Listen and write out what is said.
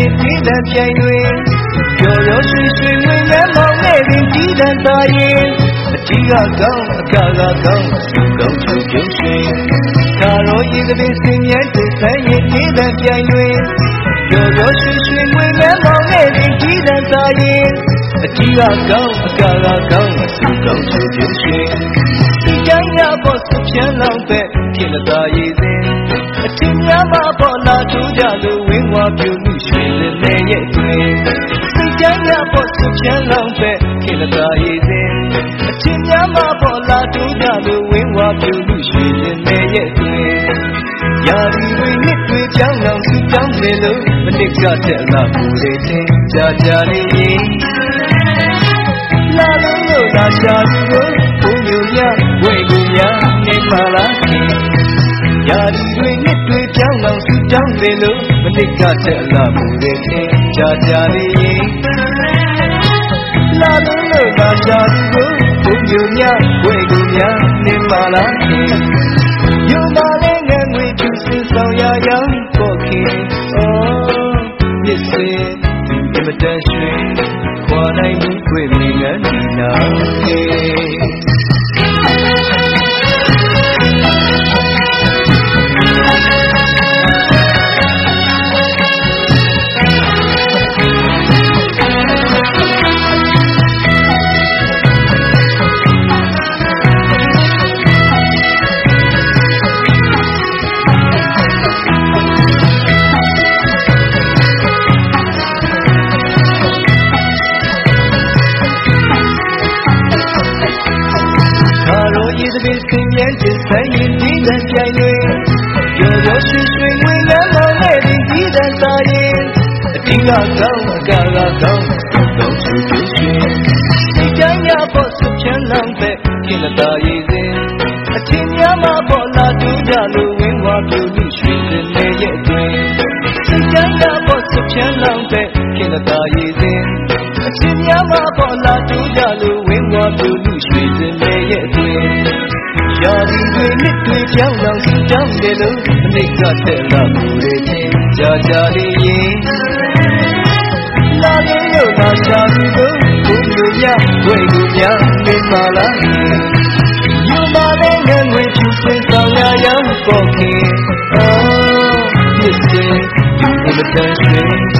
တန်ပြိုင်တွင်ပျော်ရောရွှင်ရွှင်ဝင်ငန်းမောင်နဲ့ပင်ကြီးတန်သာရင်အထီးကကောင်းအကကကောင်းစုကောင်းချုပ်ပြုံးရွှင်ခါရောရေကပင်စင်မြတ်တဆန်းရင်ဒီတန်ပြိုင်တွင်ပျော်ရောရွှင်ရွှင်ဝင်ငန်းမောင်နဲ့ပင်ကြီးတန်သာရင်အထီးကကောင်းအကကကောင်းစုကောင်းချုပ်ပြုံးရွှင်ဒီကြိုင်ရဖို့စပြန်းလောင်းပဲခင်လသာရည်စဉ်အထင်များမှာပေါ်လာထူးကြလို့ဝင်းဝါပြူ ဖို့စပြန်းလောင်းပဲခင်လသာရည်စဉ်အထင်များမှာပေါ်လာထူးကြလို့ဝင်းဝါပြူမှုရွှင်တဲ့ရဲ့တွင်ရာဒီတွေနှစ်တွေကြောင်းလောင်စုကြောင်းလေလို့မနစ်ကတဲ့အလားကိုယ်တဲ့ကြာကြာလေးလာလို့လာရှာလို့ဘုံညရဝေကူများနေပါလားရာဒီတွေနှစ်တွေပြောင်းလောင်စုကြောင်းလေလို့မနစ်ကတဲ့အလားကိုယ်တဲ့ကြာကြာလေး လာလို့လာရှာလို့ဘုံညရဝေကူများနေပါလားယုံပါလေငယ်ငွေသူစင်ဆောင်ရရန်ပေါ်ခင်အော်မြစ်စင်ဒီမတန်ရွှင်ခွာနိုင်မှုတွေ့မြင်ငန်းဒီနာ ရည်သည်ခင်မြဲခြင်းဆိုင်ရင်ဒီတန်ပြိုင်တွေရောရောရွှင်ရွှင်ဝင်လမ်းမောင်းနဲ့ဒီဒီတန်စာရင်အတိကကောင်းအကာကကောင်းတော့ချူချူရွှင်ဒီကြမ်းရဖို့စချမ်းလောင်းပဲခင်လတာရည်စဉ်အချင်းများမှာပေါ်လာတူကြလို့ဝင်းဝါပြူလူရွှင်တဲ့ရဲ့အတွင်ဒီကြမ်းရဖို့စချမ်းလောင်းပဲခင်လတာရည် တောင်းတယ်လို့အနိကတဲ့လာကိုယ်ချင်းကြာကြာလေးရင်လာလို့လာရှာပြီးတော့ဘုံတို့ရဝဲကိုများနေပါလားယူပါလေငယ်ငွေဖြူစင်ဆောင်ရရန်ပေါ်ခင်အော်မြစ်စင်ဒီမတန်ရှင်